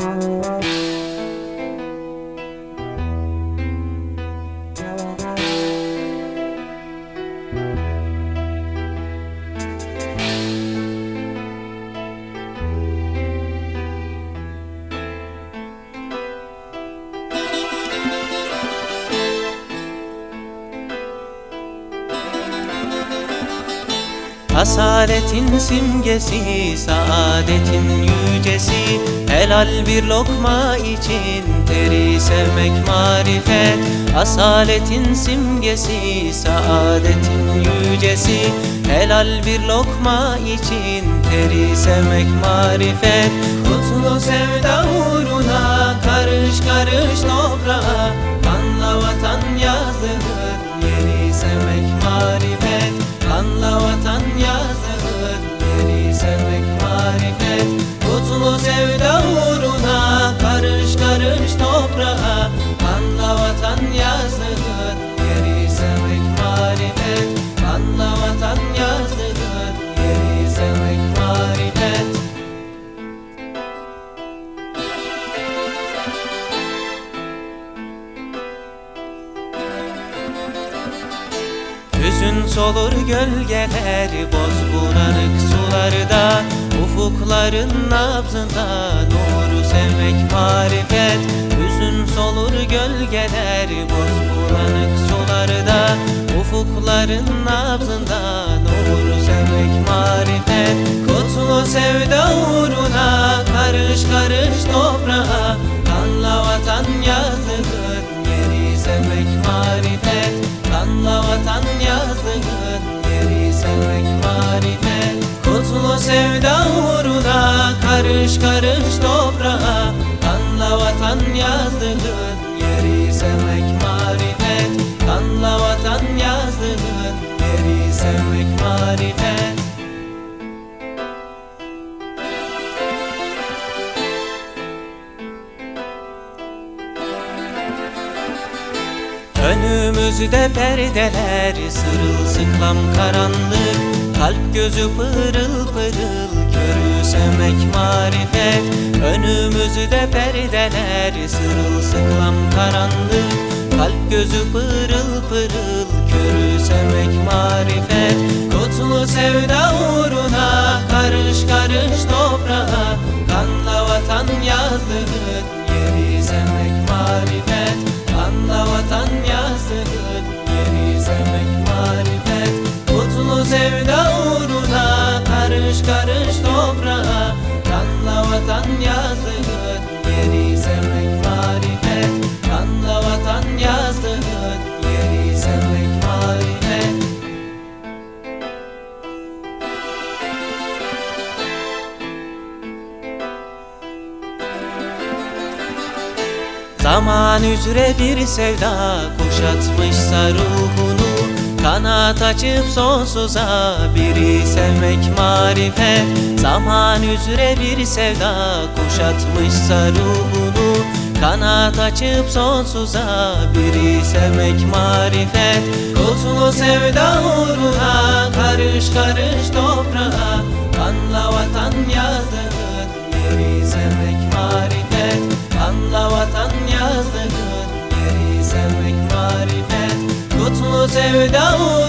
Música Asaletin simgesi, saadetin yücesi. Helal bir lokma için teri sevmek marifet. Asaletin simgesi, saadetin yücesi. Helal bir lokma için teri sevmek marifet. Kutlu sevda Hüzün solur gölgeler boz bulanık sularda Ufukların nabzında nuru sevmek marifet. Hüzün solur gölgeler boz bulanık sularda Ufukların nabzında nuru sevmek marifet. Kutlu sevda uğruna sevda uğruna karış karış toprağa. Kanla vatan yazılır yeri sevmek marifet. Kanla vatan yazılır yeri sevmek marifet. Önümüzde perdeler sırılsıklam karanlık Kalp gözü pırıl pırıl körü sevmek marifet Önümüzde perdeler sırılsıklam karanlık. Kalp gözü pırıl pırıl körü sevmek marifet Kutlu sevda uğruna karış karış toprağa Zaman üzere bir sevda kuşatmışsa ruhunu. Kanat açıp sonsuza biri sevmek marifet. Zaman üzere bir sevda kuşatmışsa ruhunu. Kanat açıp sonsuza biri sevmek marifet. Kutlu sevda uğruna karış karış toprağa. Kanla vatan yazılır yeri sevmek Kutlu